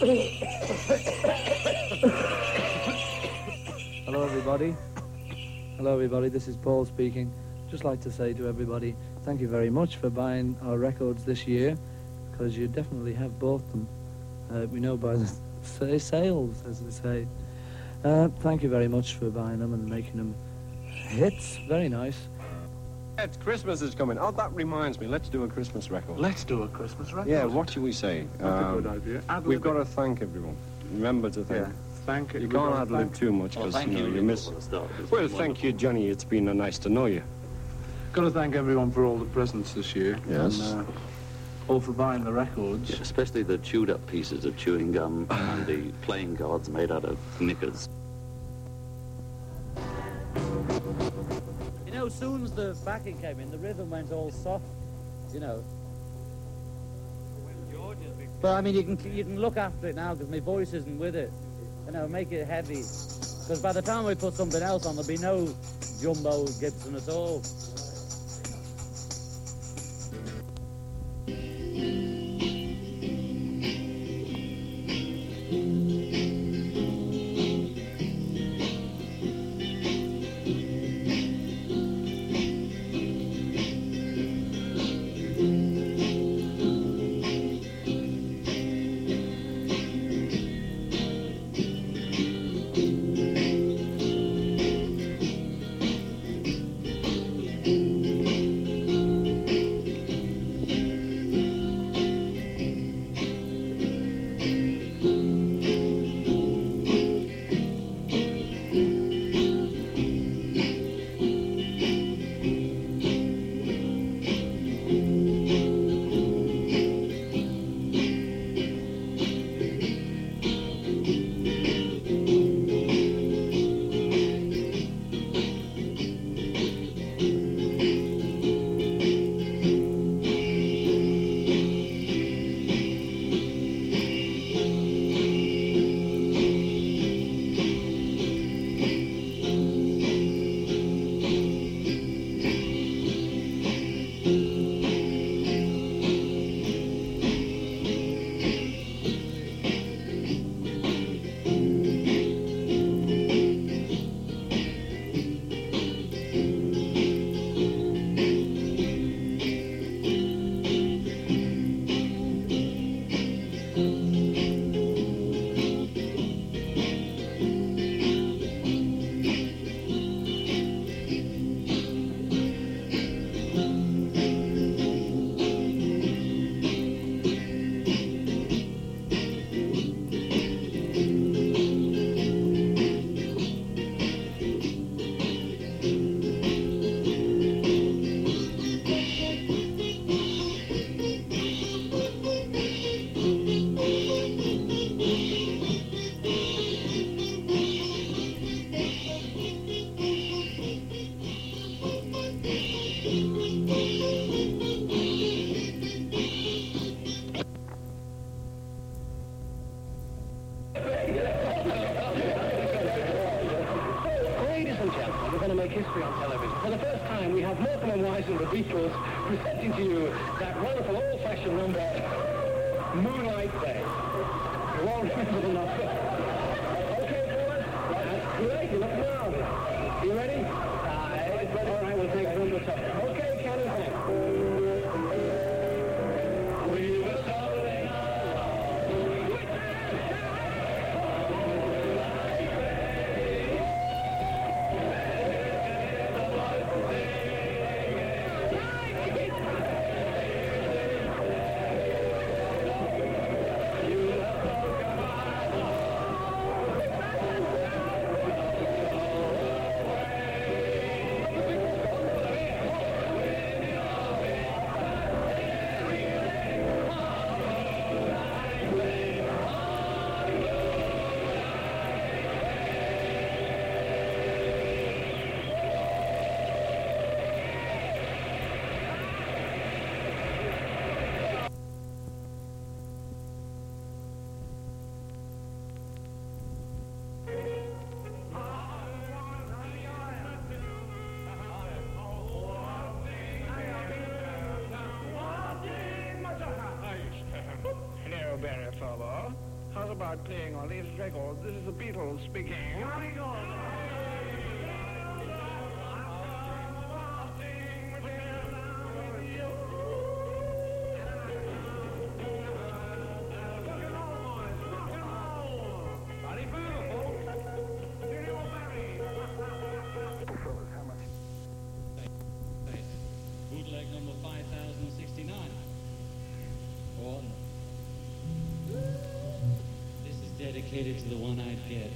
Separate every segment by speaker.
Speaker 1: Hello, everybody. Hello, everybody. This is Paul speaking. Just like to say to everybody, thank you very much for buying our records this year, because you definitely have bought them. Uh, we know by the sales, as they say. Uh, thank you very much for buying them and making them hits. Very nice.
Speaker 2: It's Christmas is coming. Oh, that reminds me. Let's do a Christmas record.
Speaker 3: Let's do a Christmas record.
Speaker 2: Yeah, what should we say?
Speaker 3: That's a
Speaker 2: Um,
Speaker 3: good idea. Ad
Speaker 2: We've got to thank everyone. Remember to thank.
Speaker 3: Yeah. Thank
Speaker 2: You
Speaker 3: We've
Speaker 2: can't
Speaker 3: got to
Speaker 2: ad lib too much because
Speaker 4: thank
Speaker 2: you know
Speaker 4: you,
Speaker 2: you miss.
Speaker 4: for the start. It's
Speaker 2: Well,
Speaker 4: been
Speaker 2: thank you, Johnny. It's been uh, nice to know you.
Speaker 3: Got to thank everyone for all the presents this year.
Speaker 2: Yes.
Speaker 3: And, uh, all for buying the records.
Speaker 4: Especially the chewed up pieces of chewing gum and the playing cards made out of knickers.
Speaker 5: Soon as the backing came in, the rhythm went all soft, you know. But I mean, you can you can look after it now because my voice isn't with it. You know, make it heavy. Because by the time we put something else on, there'll be no jumbo Gibson at all.
Speaker 6: This is the Beatles speaking.
Speaker 7: Dedicated to the one-eyed kid.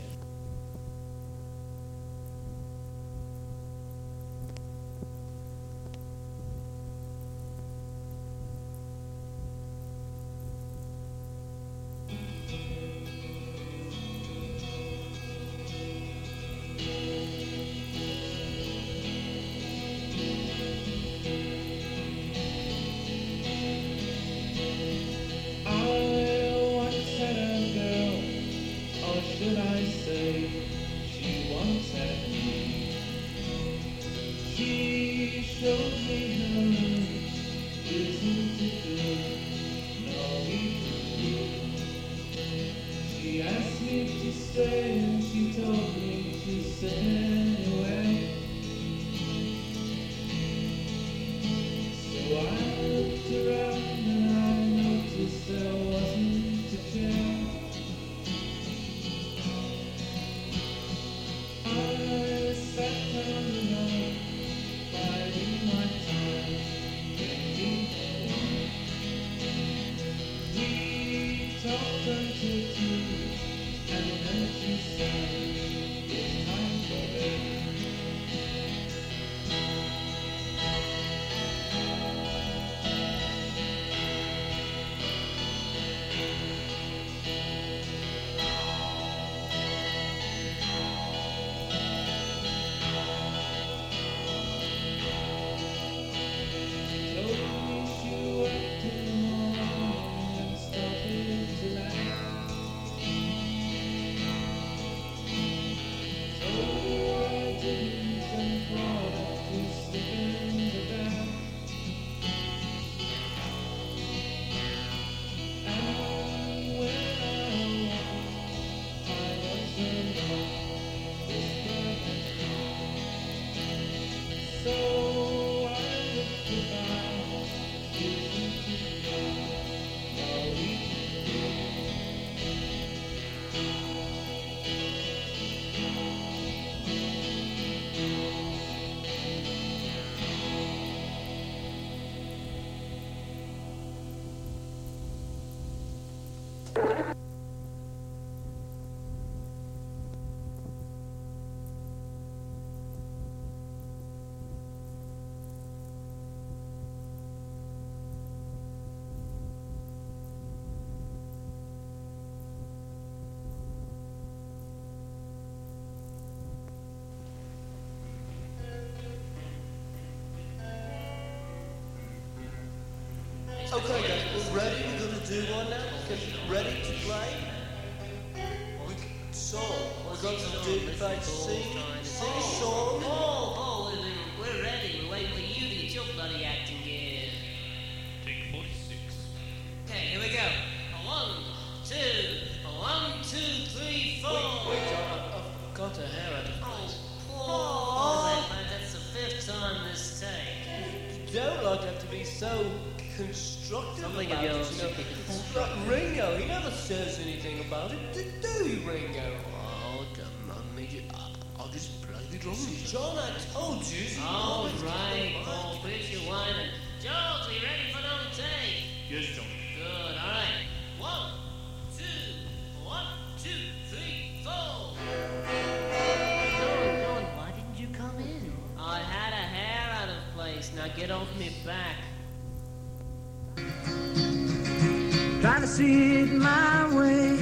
Speaker 8: Okay, guys, we're ready. We're gonna do one now. Okay, ready to play? We, so, we're going to do try to sing, sing a song.
Speaker 9: Oh, oh, we're, we're ready. We're waiting for you to get your bloody acting gear.
Speaker 10: Take 46.
Speaker 9: Okay, here we go. A One, two, a one, two, three, four.
Speaker 8: Wait, wait, John, I've, I've got a hair out of oh, place.
Speaker 9: Oh, that- that's the fifth time this take.
Speaker 8: You don't like to have to be so constructive
Speaker 9: Something
Speaker 8: about it, you know.
Speaker 9: should be
Speaker 8: It's like Ringo, he never says anything about it, do, do you, Ringo?
Speaker 9: Oh, come on, Major. I'll just play the drums.
Speaker 8: John, I told you. you
Speaker 9: All
Speaker 8: always get
Speaker 9: right,
Speaker 8: the mic.
Speaker 9: Paul, quit your whining. George, we ready for another take?
Speaker 10: Yes, John.
Speaker 9: Good, all right. One, two, one, two, three, four. John, John, why didn't you come in? I had a hair out of place. Now get off me back.
Speaker 11: Try to see it my way.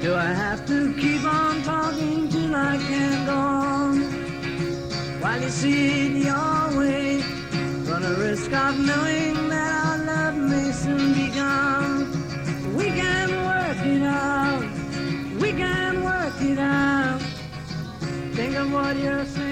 Speaker 11: Do I have to keep on talking till I can't go on? While you see it your way, run a risk of knowing that our love may soon be gone. We can work it out. We can work it out. Think of what you're saying.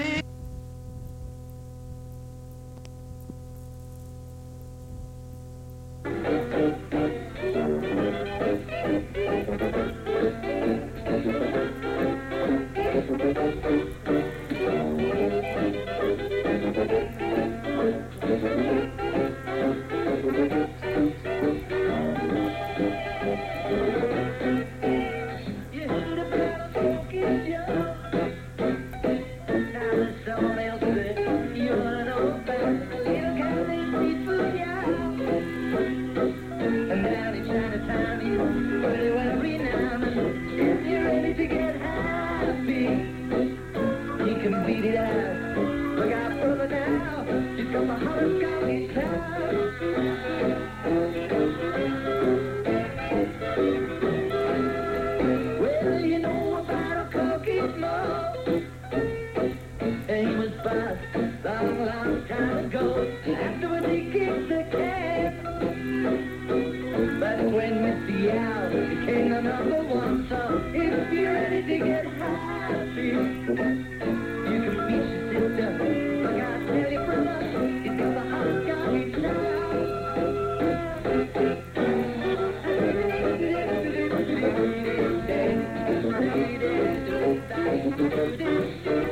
Speaker 12: That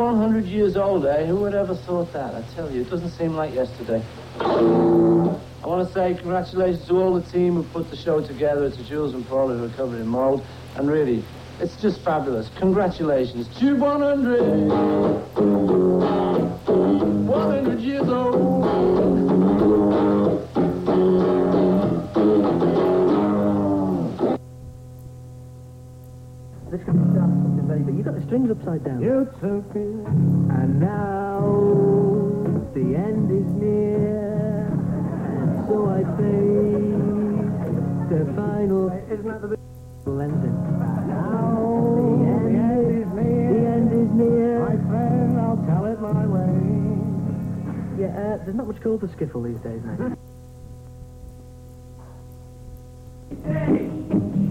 Speaker 1: 100 years old, eh? Who would ever thought that? I tell you, it doesn't seem like yesterday. I want to say congratulations to all the team who put the show together, to Jools and Paula who are covered in mold, and really, it's just fabulous. Congratulations. Tube 100! 100 years old!
Speaker 13: Strings upside down.
Speaker 14: You took it.
Speaker 13: And now the end is near, and so I face the final.
Speaker 14: Isn't that the big
Speaker 13: ending?
Speaker 14: Now
Speaker 13: The end,
Speaker 14: the end is near.
Speaker 13: The end is near.
Speaker 14: My friend, I'll tell it my way.
Speaker 13: Yeah, uh, there's not much call for skiffle these days, mate.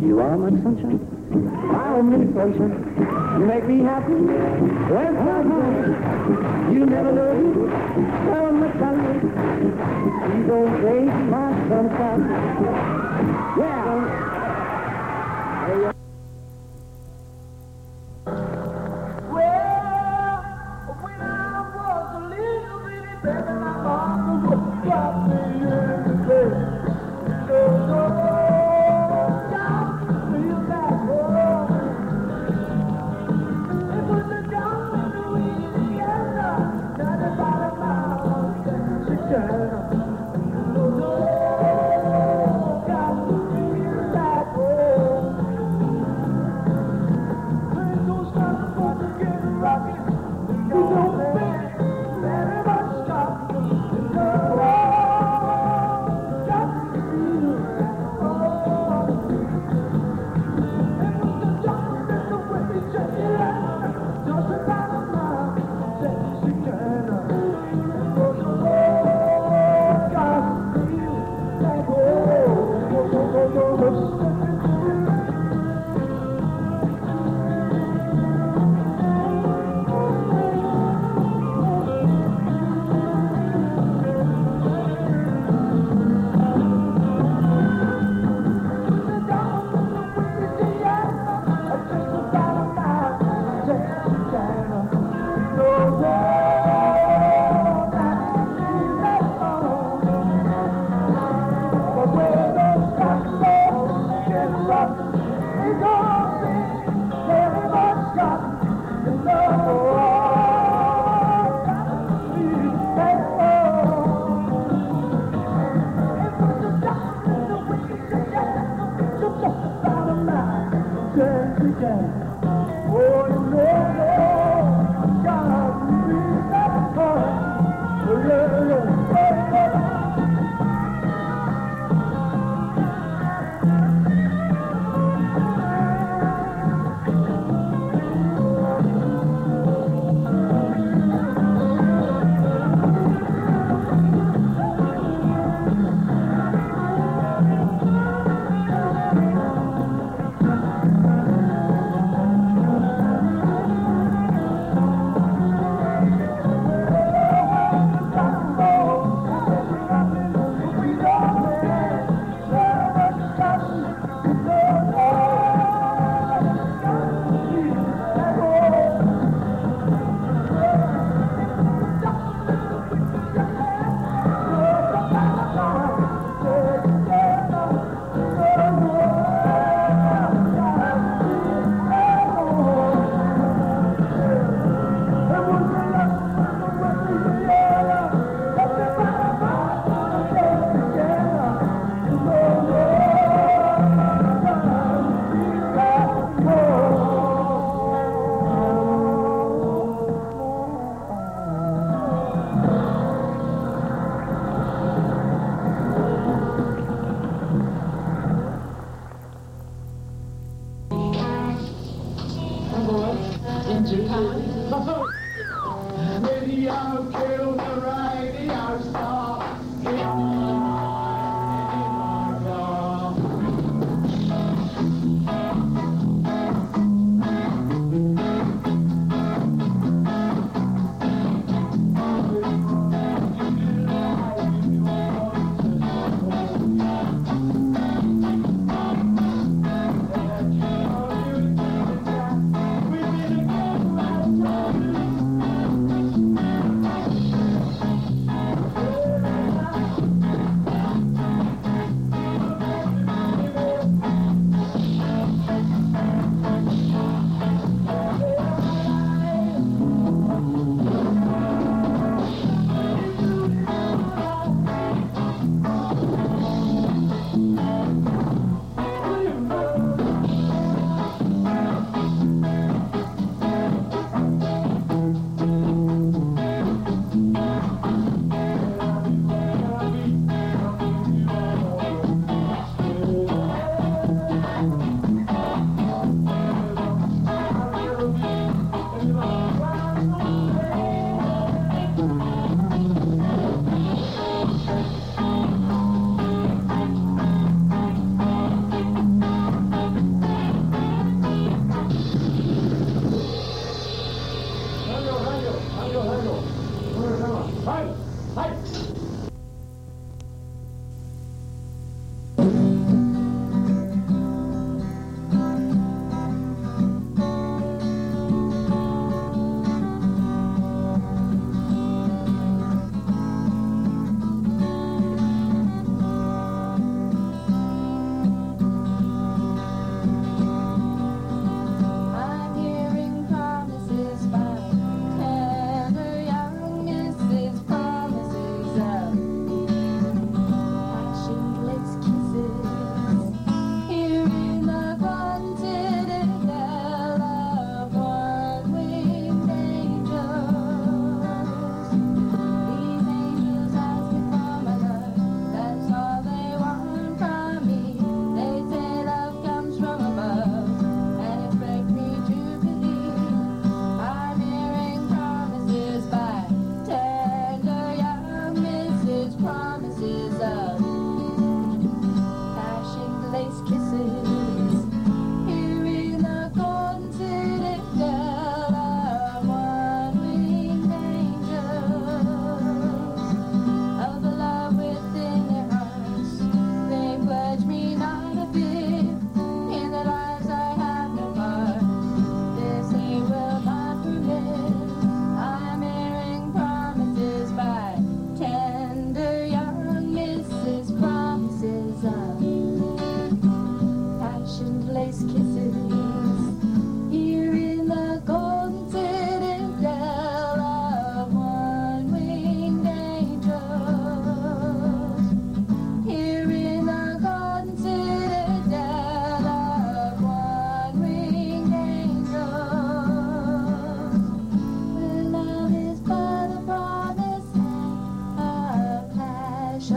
Speaker 14: You are my sunshine. I'm me sunshine. You make me happy. When sunshine. You never know how much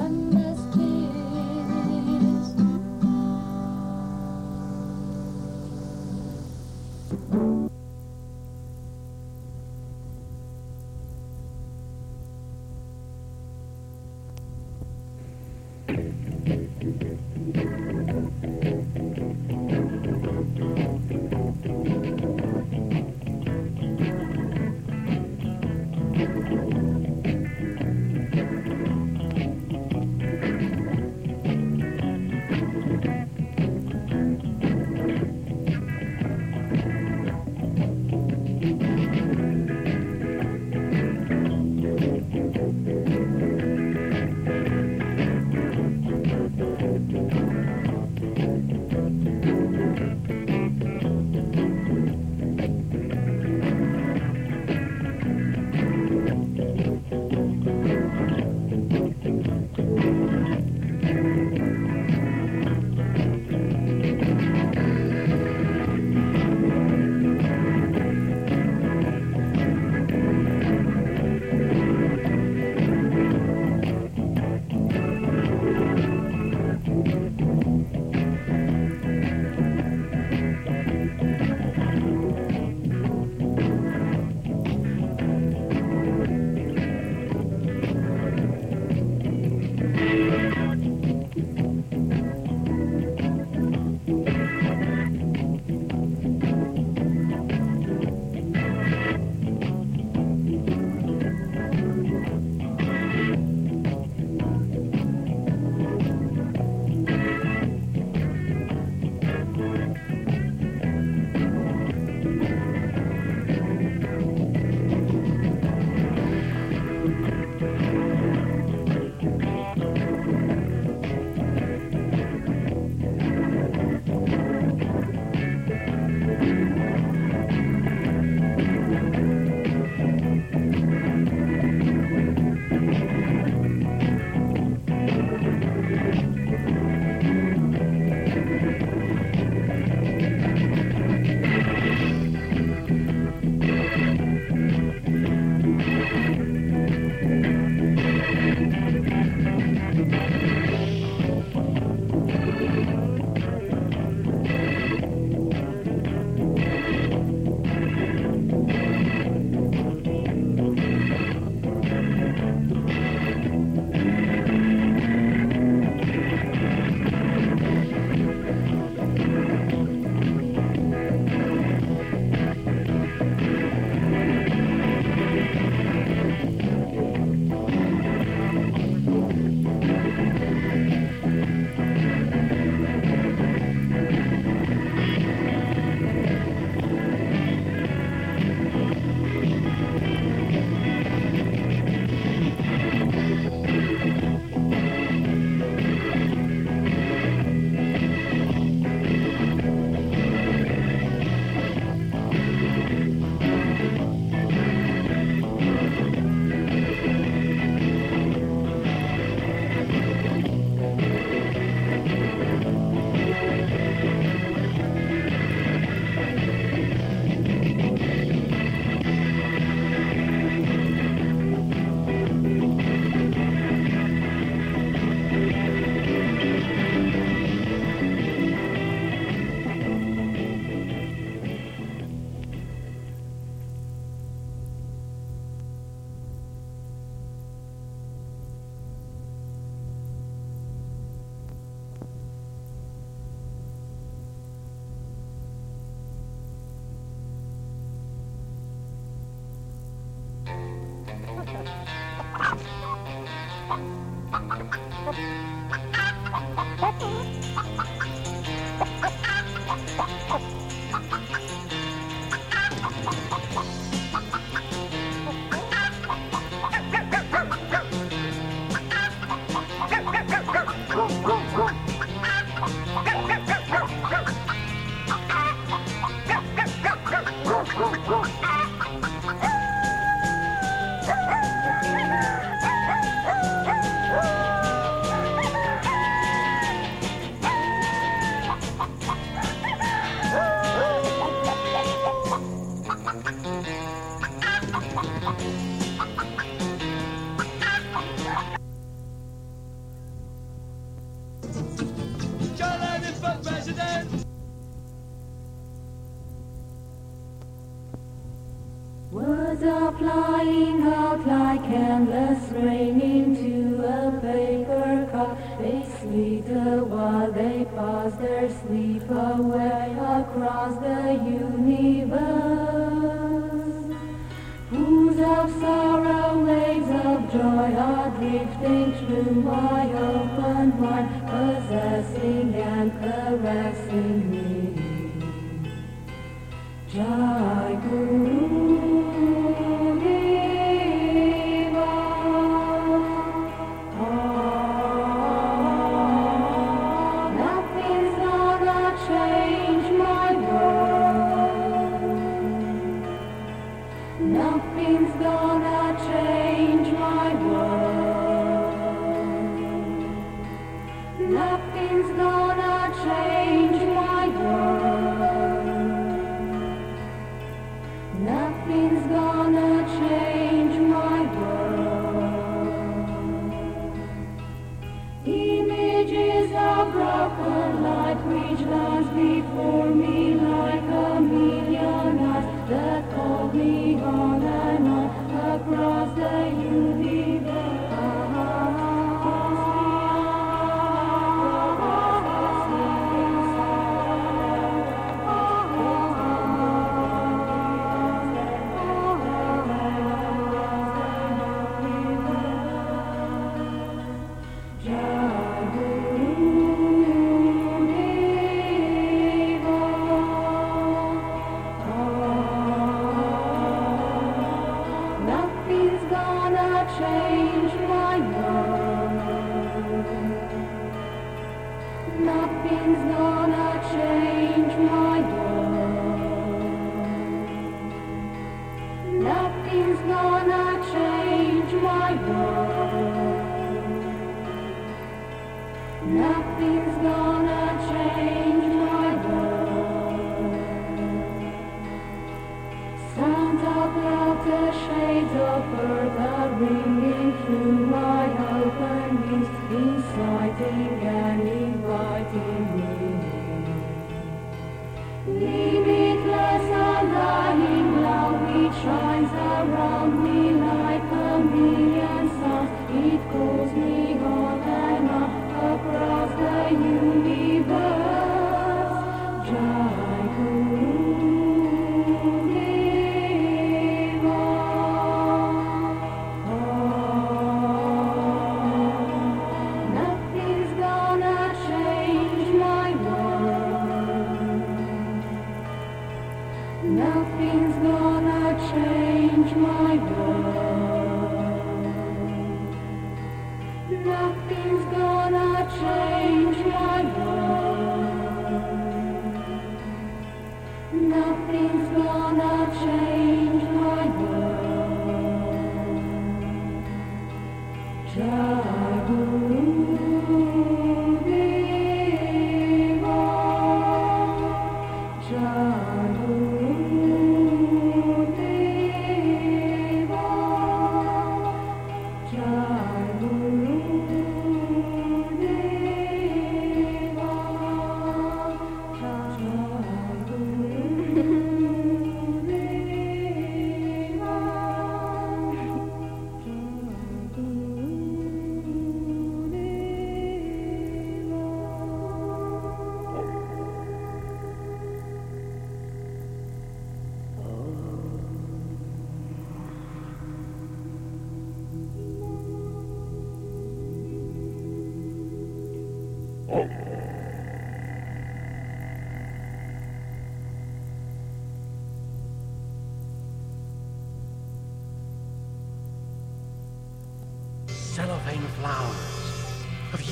Speaker 14: One.
Speaker 15: John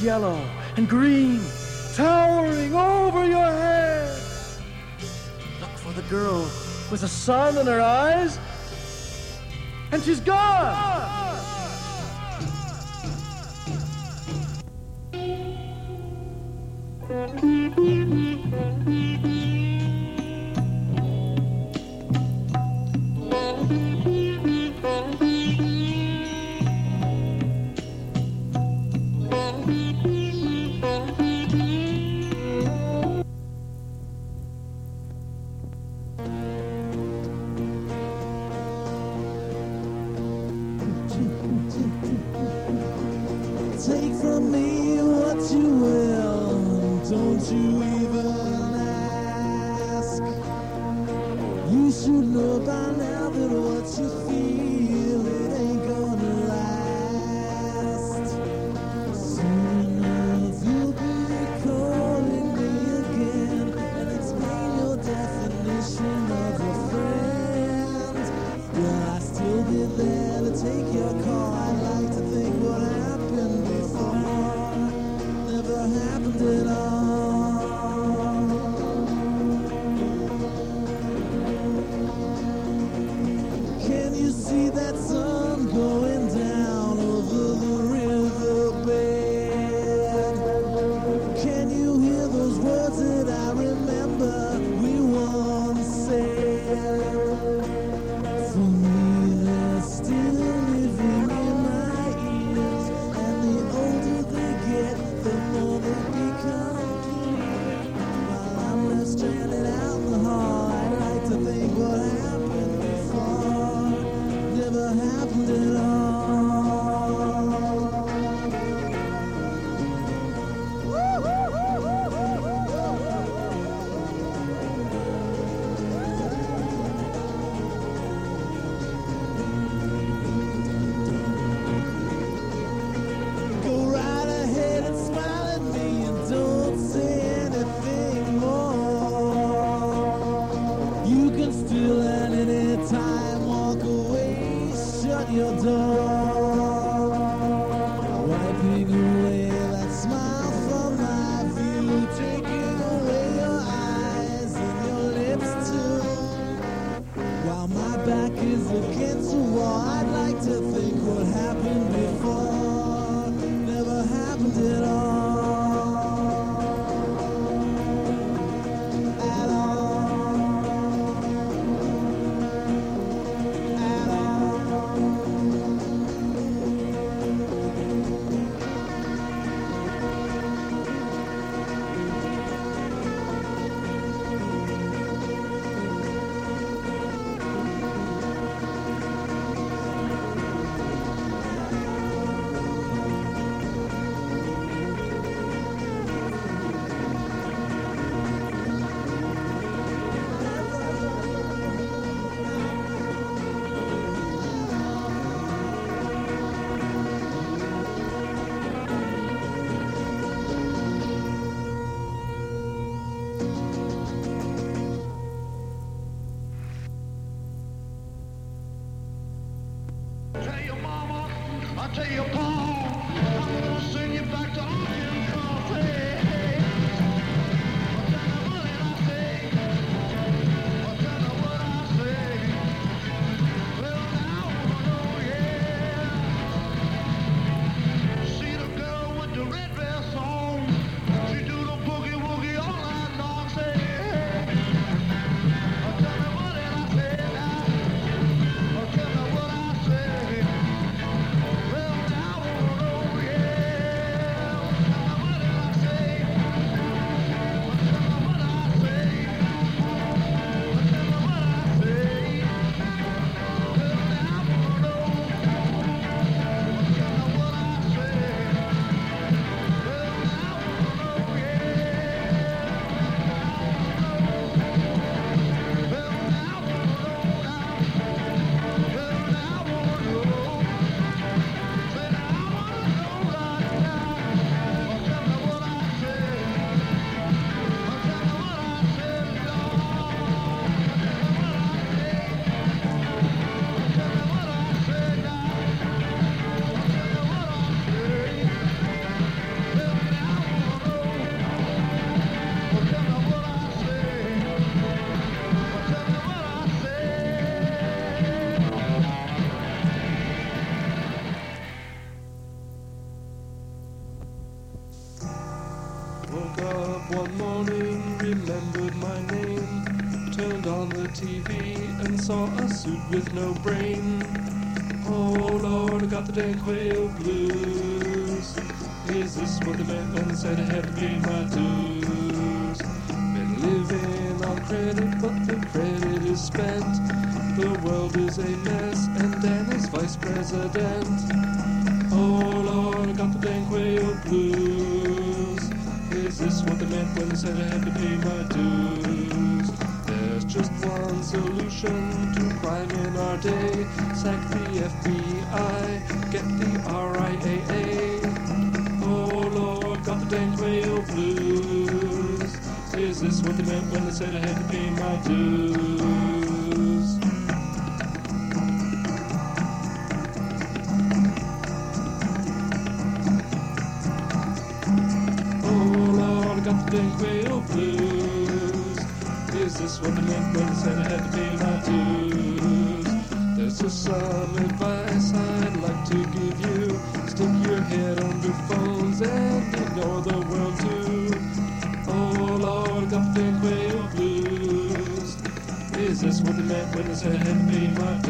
Speaker 16: yellow and green, towering over your head. Look for the girl with the sun in her eyes, and she's gone.
Speaker 7: gone. With no brain. Oh Lord, I got the dank whale blues. Is this what the they said I had to pay Is this what they meant when they said I had to pay my dues? Oh Lord, I got the whale blues. Is this what they meant when they said I had to pay my dues? There's just some advice I had to pay my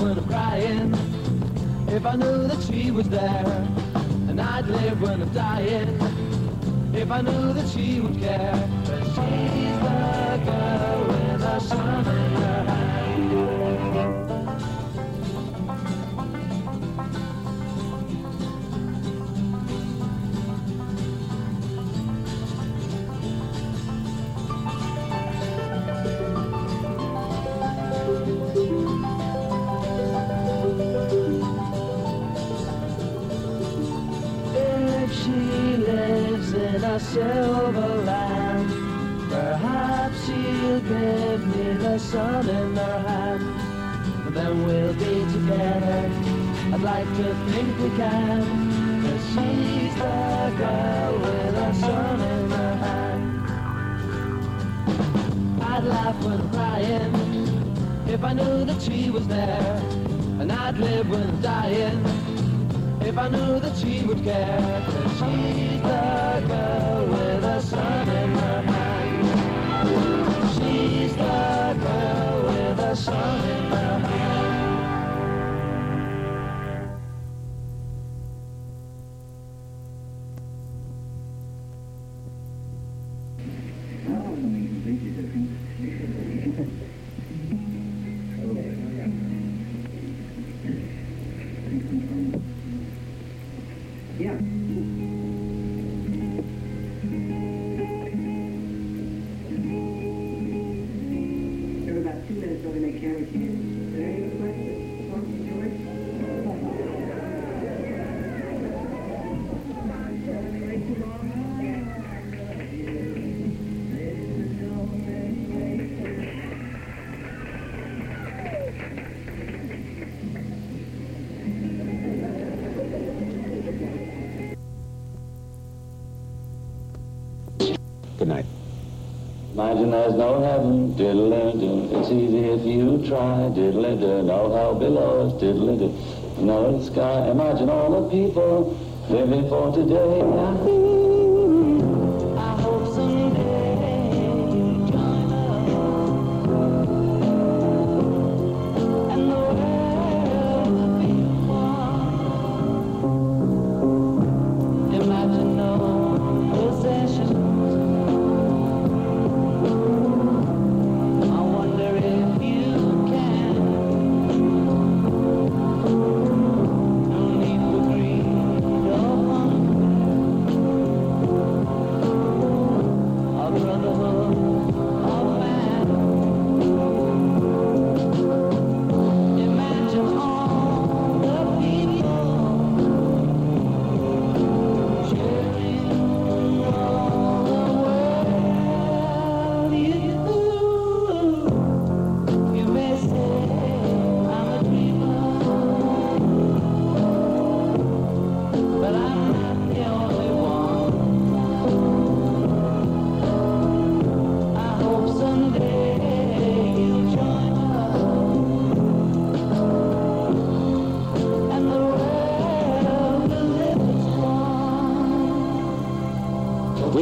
Speaker 17: when I'm crying if I knew that she was there. And I'd live when I'm dying if I knew that she would care. But she's the girl with her son a silver land, perhaps she'll give me the sun in her hand. Then we'll be together. I'd like to think we can. Cause she's the girl with the sun in her hand. I'd laugh when crying if I knew that she was there. And I'd live when dying if I knew that she would care. Cause she's the girl with the sun in her
Speaker 18: There's no heaven, diddle-do. It's easy if you try, diddle-do. No hell below us, diddle-do. No sky. Imagine all the people living for today.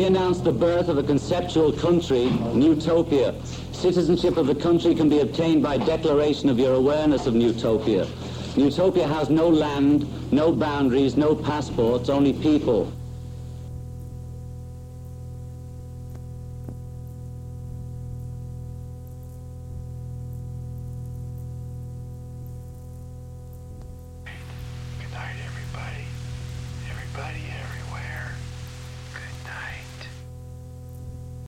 Speaker 19: Announced the birth of a conceptual country, Nutopia. Citizenship of the country can be obtained by declaration of your awareness of Nutopia. Nutopia has no land, no boundaries, no passports, only people.